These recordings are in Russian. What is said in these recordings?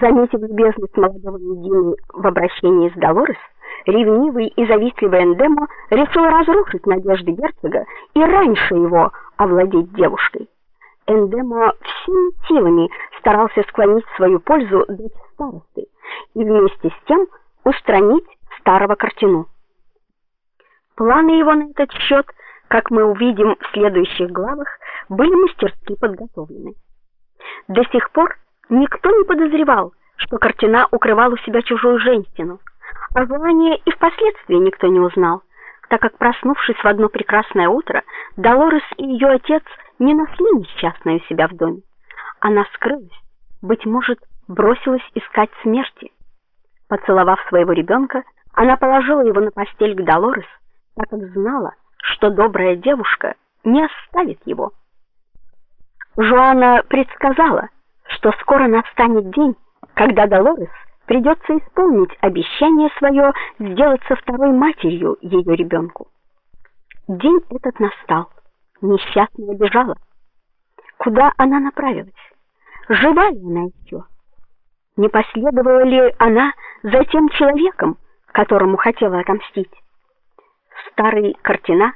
Заметив любезность молодого Медины в обращении с Долорес, ревнивый и завистливый Эндемо решил разрушить надежды герцога и раньше его овладеть девушкой. Эндемо всеми силами старался склонить в свою пользу дочь старосты и вместе с тем устранить старого картину. Планы его на этот счет, как мы увидим в следующих главах, были мастерски подготовлены. До сих пор никто не подозревал, что картина укрывал у себя чужую женщину. А звание и впоследствии никто не узнал, так как проснувшись в одно прекрасное утро, Долорес и ее отец не нашли несчастную себя в доме. Она скрылась, быть может, бросилась искать смерти. Поцеловав своего ребенка, она положила его на постель к Долорес, так как знала, что добрая девушка не оставит его. Жоанна предсказала, что скоро настанет день, когда Долорес придется исполнить обещание свое сделаться второй матерью ее ребенку. День этот настал. Несчастная бежала. Куда она направилась? Жива ли она еще? Не последовала ли она за тем человеком, которому хотела отомстить? Старый Картина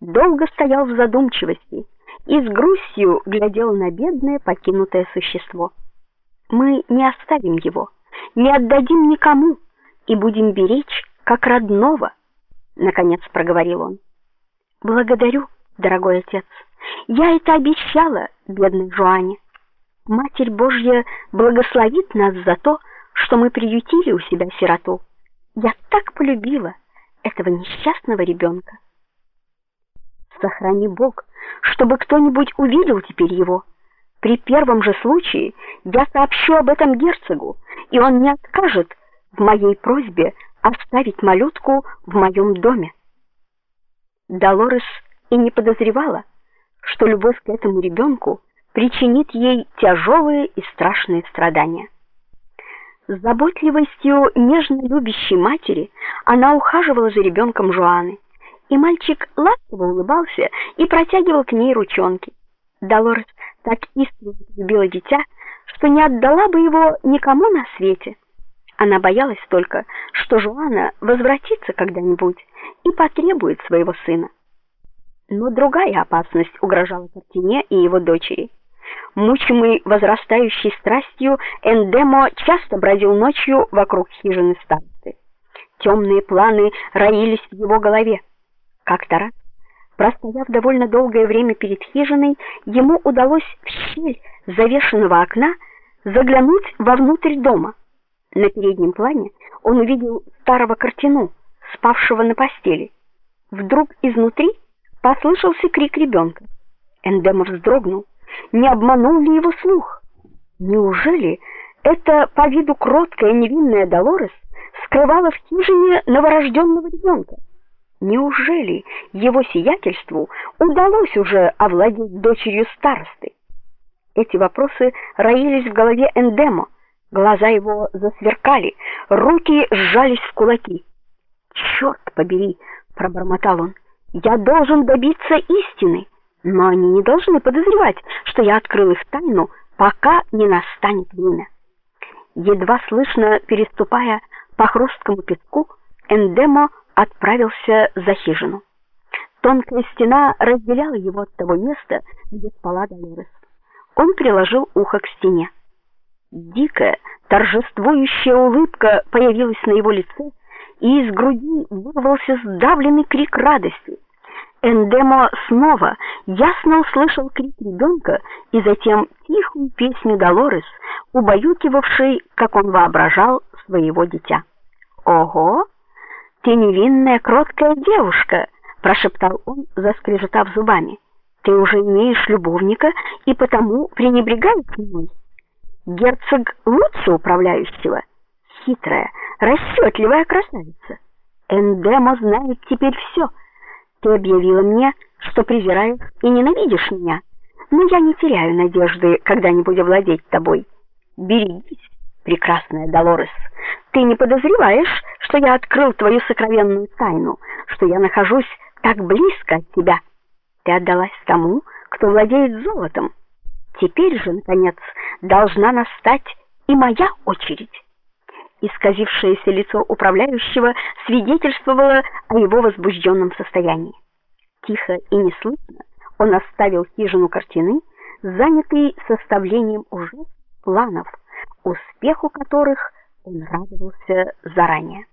долго стоял в задумчивости и с грустью глядел на бедное покинутое существо. Мы не оставим его, не отдадим никому и будем беречь как родного, наконец проговорил он. Благодарю, дорогой отец. Я это обещала бедной Жуане. Матерь Божья благословит нас за то, что мы приютили у себя сироту. Я так полюбила этого несчастного ребенка. Сохрани Бог, чтобы кто-нибудь увидел теперь его. При первом же случае я сообщу об этом герцогу, и он не откажет в моей просьбе оставить малютку в моем доме. Долорес и не подозревала, что любовь к этому ребенку причинит ей тяжелые и страшные страдания. С заботливостью нежно любящей матери она ухаживала за ребенком Жуаны, и мальчик ласково улыбался и протягивал к ней ручонки. Долорес так искренне любила дитя, что не отдала бы его никому на свете. Она боялась только, что Жуана возвратится когда-нибудь и потребует своего сына. Но другая опасность угрожала Картине и его дочери. Мучимый возрастающей страстью, Эндемо часто бродил ночью вокруг хижины старосты. Темные планы роились в его голове. Как-то раз, простояв довольно долгое время перед хижиной, ему удалось в щель завешенного окна заглянуть вовнутрь дома. На переднем плане он увидел старого картину, спавшего на постели. Вдруг изнутри послышался крик ребенка. Эндема вздрогнул. Не обманул ли его слух? Неужели это по виду кроткая невинная Долорес скрывала в хижине новорожденного ребенка? Неужели его сиятельству удалось уже овладеть дочерью старосты? Эти вопросы роились в голове Эндемо. Глаза его засверкали, руки сжались в кулаки. «Черт побери, пробормотал он. Я должен добиться истины, но они не должны подозревать, что я открыл их тайну, пока не настанет время. Едва слышно переступая по хрусткому песку, Эндемо отправился за хижину. Тонкая стена разделяла его от того места, где спала Долорес. Он приложил ухо к стене. Дикая, торжествующая улыбка появилась на его лице, и из груди вырвался сдавленный крик радости. Эндемо снова ясно услышал крик ребенка и затем тихую песню Долорес, убаюкивавшей, как он воображал, своего дитя. Ого! Ты невинная, кроткая девушка, прошептал он, заскрежетав зубами. Ты уже имеешь любовника и потому пренебрегаешь мной. Герцог лучше управляющего. Хитрая, расчетливая красавица. Эндемо знает теперь все. Ты объявила мне, что презираешь и ненавидишь меня, но я не теряю надежды когда-нибудь овладеть тобой. Берегись, прекрасная Долорес. Ты не подозреваешь, что я открыл твою сокровенную тайну, что я нахожусь так близко от тебя. Ты отдалась тому, кто владеет золотом. Теперь же наконец должна настать и моя очередь. Исказившееся лицо управляющего свидетельствовало о его возбужденном состоянии. Тихо и неслышно он оставил хижину картины, занятый составлением уже планов, успеху которых он радовался заранее.